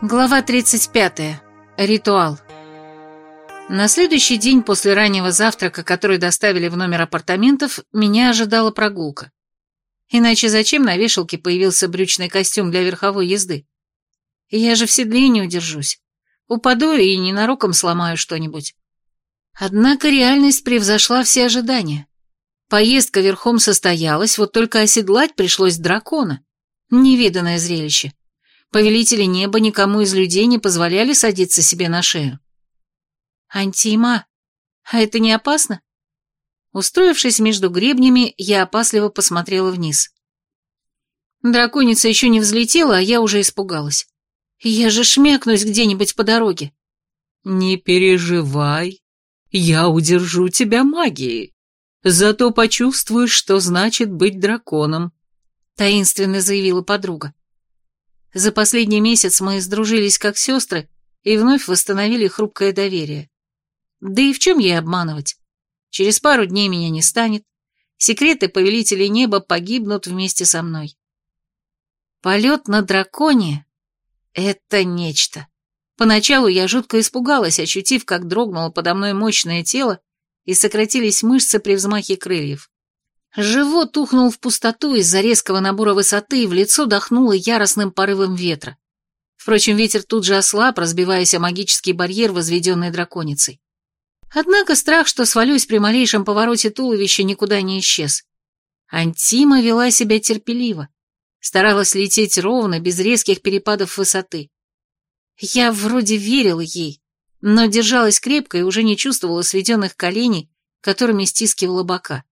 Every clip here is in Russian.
Глава 35. Ритуал. На следующий день после раннего завтрака, который доставили в номер апартаментов, меня ожидала прогулка. Иначе зачем на вешалке появился брючный костюм для верховой езды? Я же в седле не удержусь. Упаду и ненароком сломаю что-нибудь. Однако реальность превзошла все ожидания. Поездка верхом состоялась, вот только оседлать пришлось дракона. Невиданное зрелище повелители неба никому из людей не позволяли садиться себе на шею. «Антима, а это не опасно?» Устроившись между гребнями, я опасливо посмотрела вниз. Драконица еще не взлетела, а я уже испугалась. Я же шмякнусь где-нибудь по дороге. «Не переживай, я удержу тебя магией. Зато почувствуешь, что значит быть драконом», — таинственно заявила подруга. За последний месяц мы сдружились как сестры и вновь восстановили хрупкое доверие. Да и в чем ей обманывать? Через пару дней меня не станет, секреты повелителей неба погибнут вместе со мной. Полет на драконе — это нечто. Поначалу я жутко испугалась, ощутив, как дрогнуло подо мной мощное тело и сократились мышцы при взмахе крыльев. Живот ухнул в пустоту из-за резкого набора высоты, и в лицо дохнуло яростным порывом ветра. Впрочем, ветер тут же ослаб, разбиваясь о магический барьер, возведенный драконицей. Однако страх, что свалюсь при малейшем повороте туловища, никуда не исчез. Антима вела себя терпеливо, старалась лететь ровно, без резких перепадов высоты. Я вроде верила ей, но держалась крепко и уже не чувствовала сведенных коленей, которыми стискивала бока.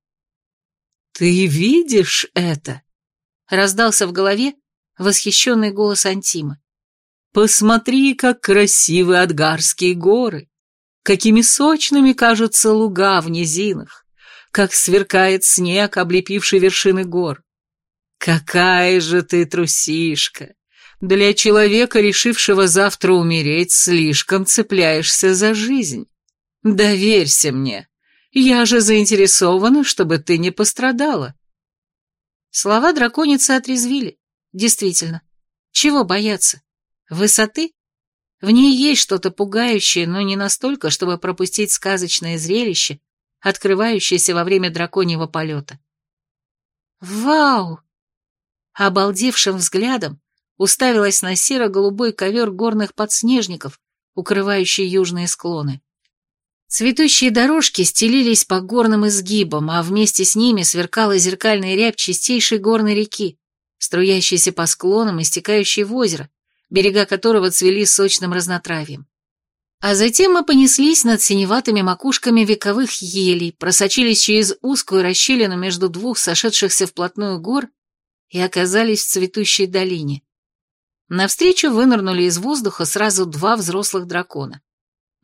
«Ты видишь это?» — раздался в голове восхищенный голос Антима. «Посмотри, как красивы Адгарские горы, какими сочными кажутся луга в низинах, как сверкает снег, облепивший вершины гор. Какая же ты трусишка! Для человека, решившего завтра умереть, слишком цепляешься за жизнь. Доверься мне, я же заинтересована, чтобы ты не пострадала. Слова драконицы отрезвили. Действительно. Чего бояться? Высоты? В ней есть что-то пугающее, но не настолько, чтобы пропустить сказочное зрелище, открывающееся во время драконьего полета. Вау! Обалдевшим взглядом уставилась на серо-голубой ковер горных подснежников, укрывающий южные склоны. Цветущие дорожки стелились по горным изгибам, а вместе с ними сверкала зеркальная рябь чистейшей горной реки, струящейся по склонам и стекающей в озеро, берега которого цвели сочным разнотравьем. А затем мы понеслись над синеватыми макушками вековых елей, просочились через узкую расщелину между двух сошедшихся вплотную гор и оказались в цветущей долине. Навстречу вынырнули из воздуха сразу два взрослых дракона.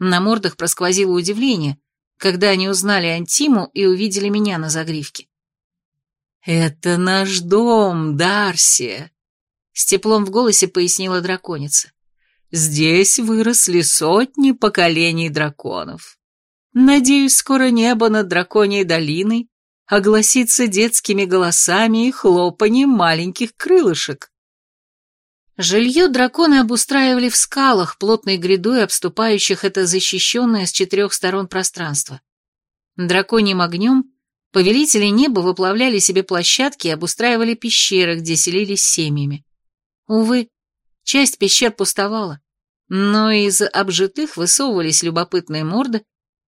На мордах просквозило удивление, когда они узнали Антиму и увидели меня на загривке. «Это наш дом, Дарсия», — с теплом в голосе пояснила драконица. «Здесь выросли сотни поколений драконов. Надеюсь, скоро небо над драконьей долиной огласится детскими голосами и хлопанием маленьких крылышек. Жилье драконы обустраивали в скалах, плотной грядой обступающих это защищенное с четырех сторон пространство. Драконьим огнем повелители неба выплавляли себе площадки и обустраивали пещеры, где селились семьями. Увы, часть пещер пустовала, но из обжитых высовывались любопытные морды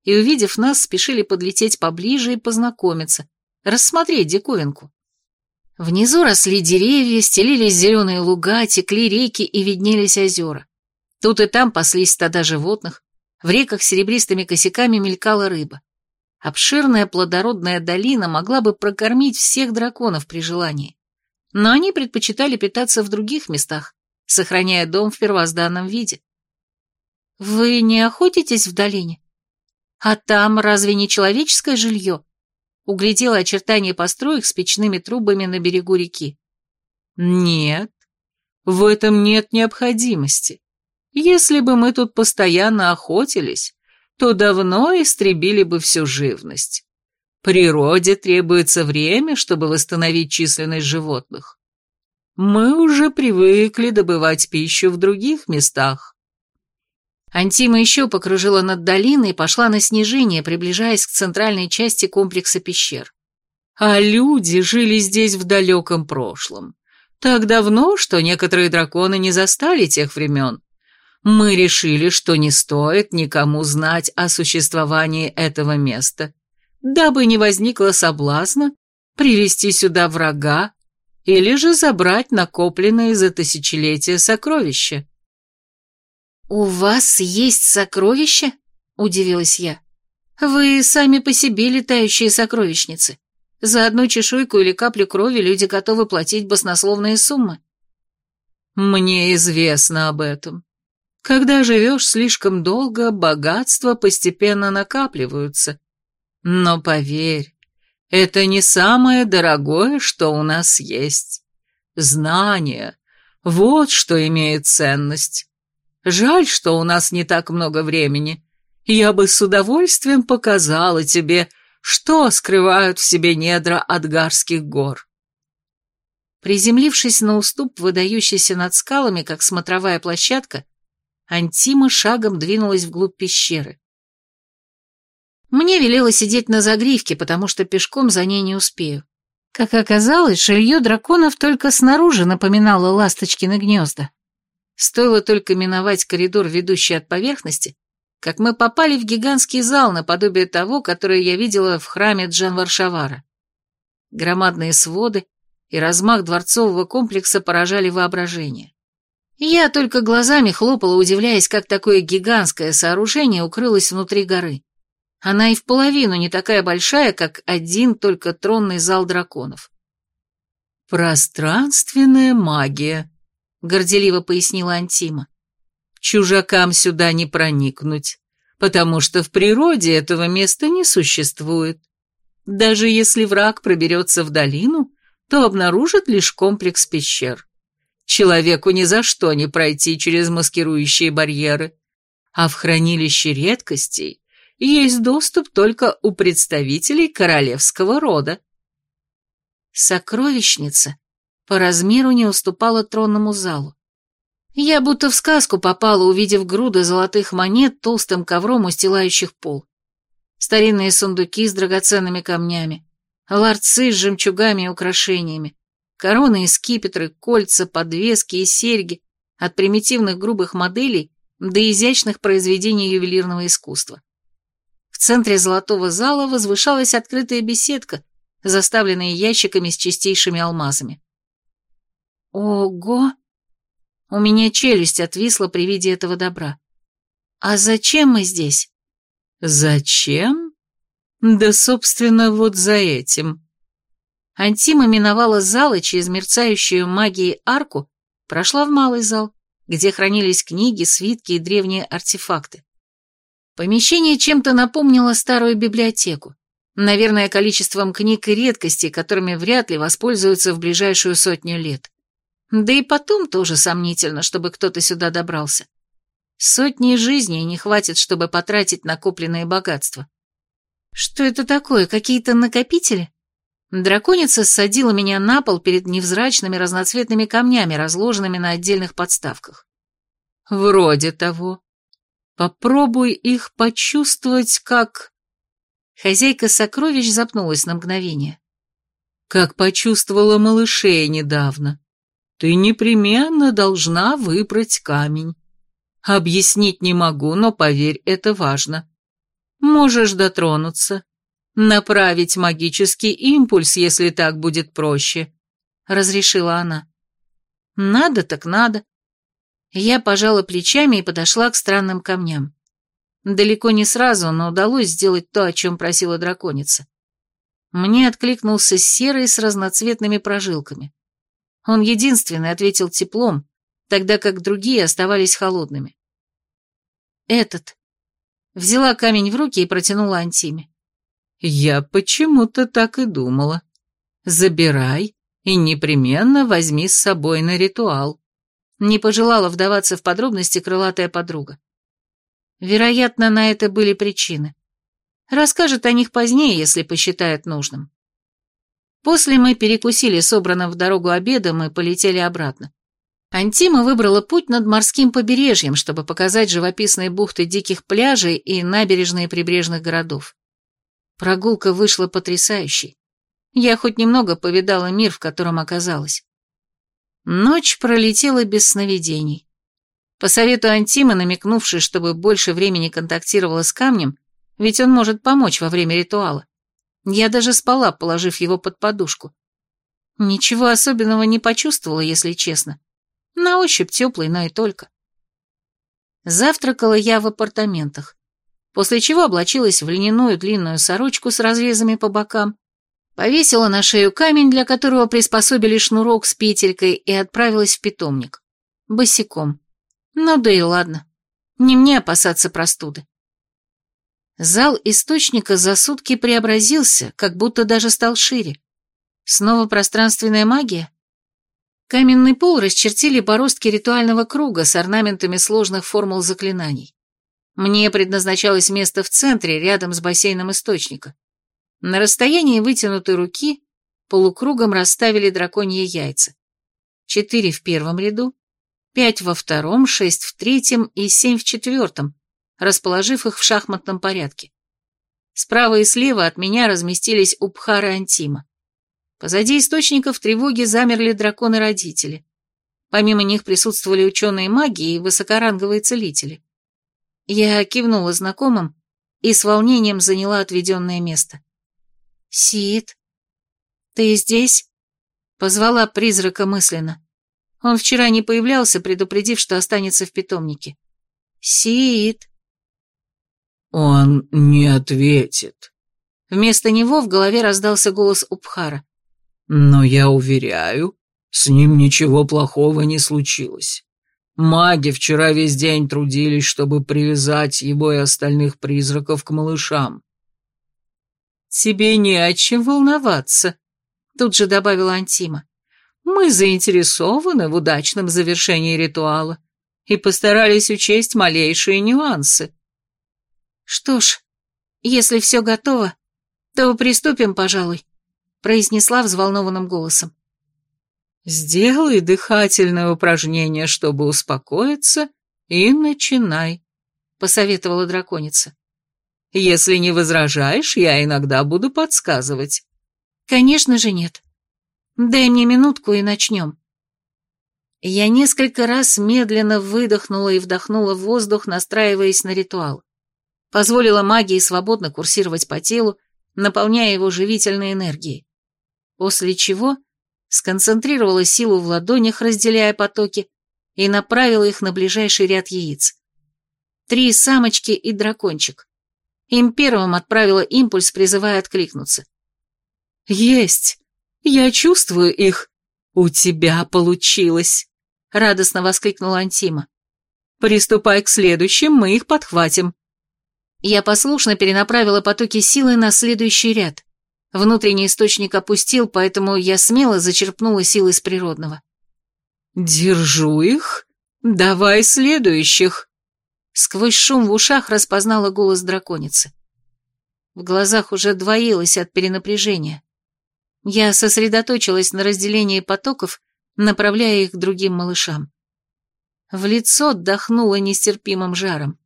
и, увидев нас, спешили подлететь поближе и познакомиться, рассмотреть диковинку. Внизу росли деревья, стелились зеленые луга, текли реки и виднелись озера. Тут и там паслись стада животных, в реках серебристыми косяками мелькала рыба. Обширная плодородная долина могла бы прокормить всех драконов при желании. Но они предпочитали питаться в других местах, сохраняя дом в первозданном виде. «Вы не охотитесь в долине? А там разве не человеческое жилье?» Углядела очертания построек с печными трубами на берегу реки. «Нет, в этом нет необходимости. Если бы мы тут постоянно охотились, то давно истребили бы всю живность. Природе требуется время, чтобы восстановить численность животных. Мы уже привыкли добывать пищу в других местах. Антима еще покружила над долиной и пошла на снижение, приближаясь к центральной части комплекса пещер. А люди жили здесь в далеком прошлом. Так давно, что некоторые драконы не застали тех времен. Мы решили, что не стоит никому знать о существовании этого места, дабы не возникло соблазна привести сюда врага или же забрать накопленные за тысячелетия сокровища. «У вас есть сокровища?» — удивилась я. «Вы сами по себе летающие сокровищницы. За одну чешуйку или каплю крови люди готовы платить баснословные суммы». «Мне известно об этом. Когда живешь слишком долго, богатства постепенно накапливаются. Но поверь, это не самое дорогое, что у нас есть. Знание — вот что имеет ценность. Жаль, что у нас не так много времени. Я бы с удовольствием показала тебе, что скрывают в себе недра Адгарских гор. Приземлившись на уступ, выдающийся над скалами, как смотровая площадка, Антима шагом двинулась вглубь пещеры. Мне велело сидеть на загривке, потому что пешком за ней не успею. Как оказалось, жилье драконов только снаружи напоминало ласточкины гнезда. Стоило только миновать коридор, ведущий от поверхности, как мы попали в гигантский зал наподобие того, который я видела в храме Джан-Варшавара. Громадные своды и размах дворцового комплекса поражали воображение. Я только глазами хлопала, удивляясь, как такое гигантское сооружение укрылось внутри горы. Она и в половину не такая большая, как один только тронный зал драконов. «Пространственная магия», — горделиво пояснила Антима. «Чужакам сюда не проникнуть, потому что в природе этого места не существует. Даже если враг проберется в долину, то обнаружит лишь комплекс пещер. Человеку ни за что не пройти через маскирующие барьеры, а в хранилище редкостей есть доступ только у представителей королевского рода. Сокровищница по размеру не уступала тронному залу. Я будто в сказку попала, увидев груды золотых монет толстым ковром, устилающих пол. Старинные сундуки с драгоценными камнями, ларцы с жемчугами и украшениями, Короны и скипетры, кольца, подвески и серьги, от примитивных грубых моделей до изящных произведений ювелирного искусства. В центре золотого зала возвышалась открытая беседка, заставленная ящиками с чистейшими алмазами. Ого! У меня челюсть отвисла при виде этого добра. А зачем мы здесь? Зачем? Да, собственно, вот за этим. Антима миновала зал и через мерцающую магией арку прошла в малый зал, где хранились книги, свитки и древние артефакты. Помещение чем-то напомнило старую библиотеку, наверное, количеством книг и редкостей, которыми вряд ли воспользуются в ближайшую сотню лет. Да и потом тоже сомнительно, чтобы кто-то сюда добрался. Сотни жизней не хватит, чтобы потратить накопленные богатства. Что это такое, какие-то накопители? Драконица ссадила меня на пол перед невзрачными разноцветными камнями, разложенными на отдельных подставках. Вроде того. Попробуй их почувствовать, как... Хозяйка сокровищ запнулась на мгновение. Как почувствовала малышей недавно. Ты непременно должна выбрать камень. Объяснить не могу, но поверь, это важно. Можешь дотронуться, «Направить магический импульс, если так будет проще», — разрешила она. «Надо так надо». Я пожала плечами и подошла к странным камням. Далеко не сразу, но удалось сделать то, о чем просила драконица. Мне откликнулся серый с разноцветными прожилками. Он единственный ответил теплом, тогда как другие оставались холодными. «Этот». Взяла камень в руки и протянула Антиме. Я почему-то так и думала. Забирай и непременно возьми с собой на ритуал. Не пожелала вдаваться в подробности крылатая подруга. Вероятно, на это были причины. Расскажет о них позднее, если посчитает нужным. После мы перекусили собранным в дорогу обедом и полетели обратно. Антима выбрала путь над морским побережьем, чтобы показать живописные бухты диких пляжей и набережные прибрежных городов. Прогулка вышла потрясающей. Я хоть немного повидала мир, в котором оказалась. Ночь пролетела без сновидений. По совету Антима, намекнувшей, чтобы больше времени контактировала с камнем, ведь он может помочь во время ритуала. Я даже спала, положив его под подушку. Ничего особенного не почувствовала, если честно. На ощупь теплый, но и только. Завтракала я в апартаментах, после чего облачилась в льняную длинную сорочку с разрезами по бокам, повесила на шею камень, для которого приспособили шнурок с петелькой, и отправилась в питомник. Босиком. Ну да и ладно. Не мне опасаться простуды. Зал источника за сутки преобразился, как будто даже стал шире. Снова пространственная магия? Каменный пол расчертили бороздки ритуального круга с орнаментами сложных формул заклинаний. Мне предназначалось место в центре, рядом с бассейном источника. На расстоянии вытянутой руки полукругом расставили драконьи яйца. Четыре в первом ряду, пять во втором, шесть в третьем и семь в четвертом, расположив их в шахматном порядке. Справа и слева от меня разместились Убхар и Антима. Позади источников тревоги замерли драконы-родители. Помимо них присутствовали ученые маги и высокоранговые целители. Я кивнула знакомым и с волнением заняла отведенное место. «Сид, ты здесь?» Позвала призрака мысленно. Он вчера не появлялся, предупредив, что останется в питомнике. «Сид!» «Он не ответит». Вместо него в голове раздался голос Убхара. Но я уверяю, с ним ничего плохого не случилось. Маги вчера весь день трудились, чтобы привязать его и остальных призраков к малышам. «Тебе не о чем волноваться», — тут же добавила Антима. «Мы заинтересованы в удачном завершении ритуала и постарались учесть малейшие нюансы». «Что ж, если все готово, то приступим, пожалуй», произнесла взволнованным голосом. «Сделай дыхательное упражнение, чтобы успокоиться, и начинай», — посоветовала драконица. «Если не возражаешь, я иногда буду подсказывать». «Конечно же нет. Дай мне минутку и начнем». Я несколько раз медленно выдохнула и вдохнула воздух, настраиваясь на ритуал. Позволила магии свободно курсировать по телу, наполняя его живительной энергией после чего сконцентрировала силу в ладонях, разделяя потоки, и направила их на ближайший ряд яиц. Три самочки и дракончик. Им первым отправила импульс, призывая откликнуться. «Есть! Я чувствую их! У тебя получилось!» — радостно воскликнула Антима. «Приступай к следующим, мы их подхватим». Я послушно перенаправила потоки силы на следующий ряд. Внутренний источник опустил, поэтому я смело зачерпнула силы из природного. «Держу их? Давай следующих!» Сквозь шум в ушах распознала голос драконицы. В глазах уже двоилось от перенапряжения. Я сосредоточилась на разделении потоков, направляя их к другим малышам. В лицо отдохнуло нестерпимым жаром.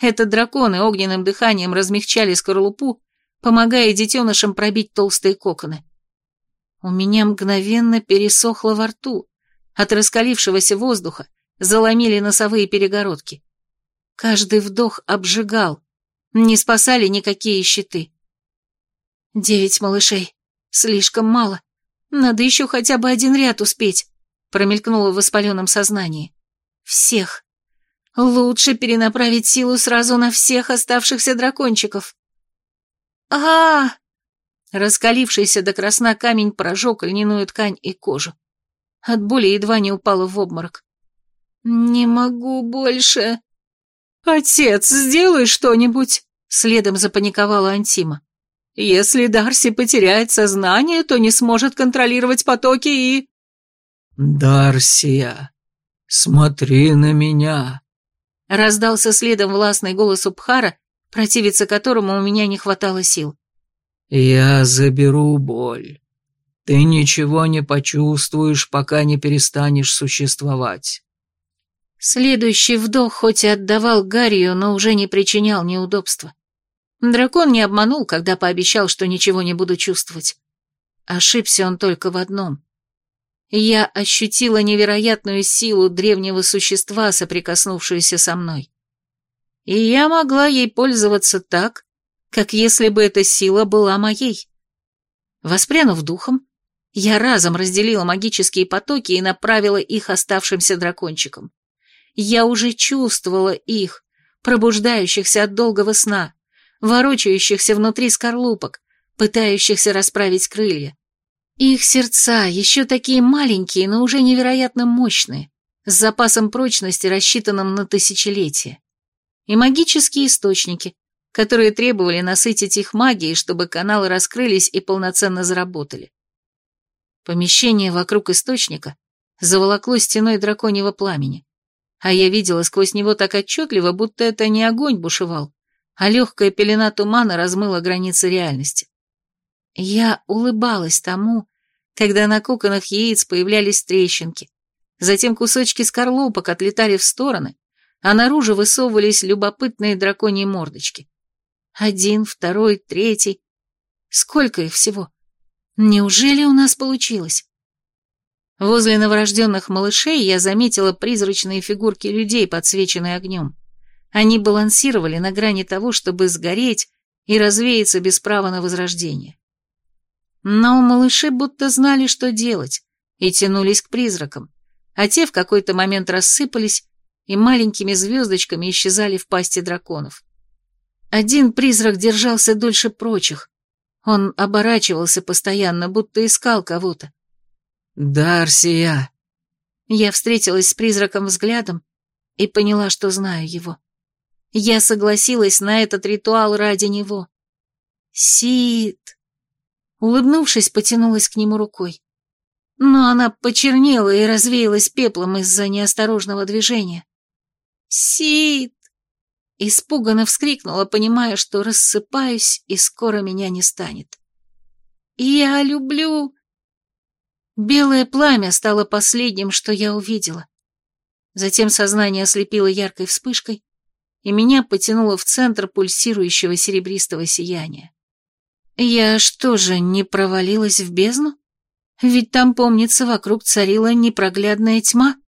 Это драконы огненным дыханием размягчали скорлупу, помогая детенышам пробить толстые коконы. У меня мгновенно пересохло во рту. От раскалившегося воздуха заломили носовые перегородки. Каждый вдох обжигал. Не спасали никакие щиты. Девять малышей. Слишком мало. Надо еще хотя бы один ряд успеть, промелькнуло в воспаленном сознании. Всех. Лучше перенаправить силу сразу на всех оставшихся дракончиков а, Раскалившийся до красна камень прожег льняную ткань и кожу. От боли едва не упала в обморок. «Не могу больше!» «Отец, сделай что-нибудь!» Следом запаниковала Антима. «Если Дарси потеряет сознание, то не сможет контролировать потоки и...» «Дарсия, смотри на меня!» Раздался следом властный голос Убхара, противиться которому у меня не хватало сил. «Я заберу боль. Ты ничего не почувствуешь, пока не перестанешь существовать. Следующий вдох хоть и отдавал Гаррию, но уже не причинял неудобства. Дракон не обманул, когда пообещал, что ничего не буду чувствовать. Ошибся он только в одном. Я ощутила невероятную силу древнего существа, соприкоснувшуюся со мной. И я могла ей пользоваться так, как если бы эта сила была моей. Воспрянув духом, я разом разделила магические потоки и направила их оставшимся дракончикам. Я уже чувствовала их, пробуждающихся от долгого сна, ворочающихся внутри скорлупок, пытающихся расправить крылья. Их сердца еще такие маленькие, но уже невероятно мощные, с запасом прочности, рассчитанным на тысячелетия. И магические источники, которые требовали насытить их магией, чтобы каналы раскрылись и полноценно заработали. Помещение вокруг источника заволокло стеной драконьего пламени, а я видела сквозь него так отчетливо, будто это не огонь бушевал, а легкая пелена тумана размыла границы реальности. Я улыбалась тому, когда на коконах яиц появлялись трещинки, затем кусочки скорлупок отлетали в стороны, а наружу высовывались любопытные драконьи мордочки. Один, второй, третий. Сколько их всего? Неужели у нас получилось? Возле новорожденных малышей я заметила призрачные фигурки людей, подсвеченные огнем. Они балансировали на грани того, чтобы сгореть и развеяться без права на возрождение. Но малыши будто знали, что делать, и тянулись к призракам, а те в какой-то момент рассыпались и маленькими звездочками исчезали в пасти драконов. Один призрак держался дольше прочих, он оборачивался постоянно, будто искал кого-то. «Дарсия!» Я встретилась с призраком взглядом и поняла, что знаю его. Я согласилась на этот ритуал ради него. Сид! Улыбнувшись, потянулась к нему рукой. Но она почернела и развеялась пеплом из-за неосторожного движения. Сид! Испуганно вскрикнула, понимая, что рассыпаюсь, и скоро меня не станет. «Я люблю...» Белое пламя стало последним, что я увидела. Затем сознание ослепило яркой вспышкой, и меня потянуло в центр пульсирующего серебристого сияния. Я что же, не провалилась в бездну? Ведь там, помнится, вокруг царила непроглядная тьма.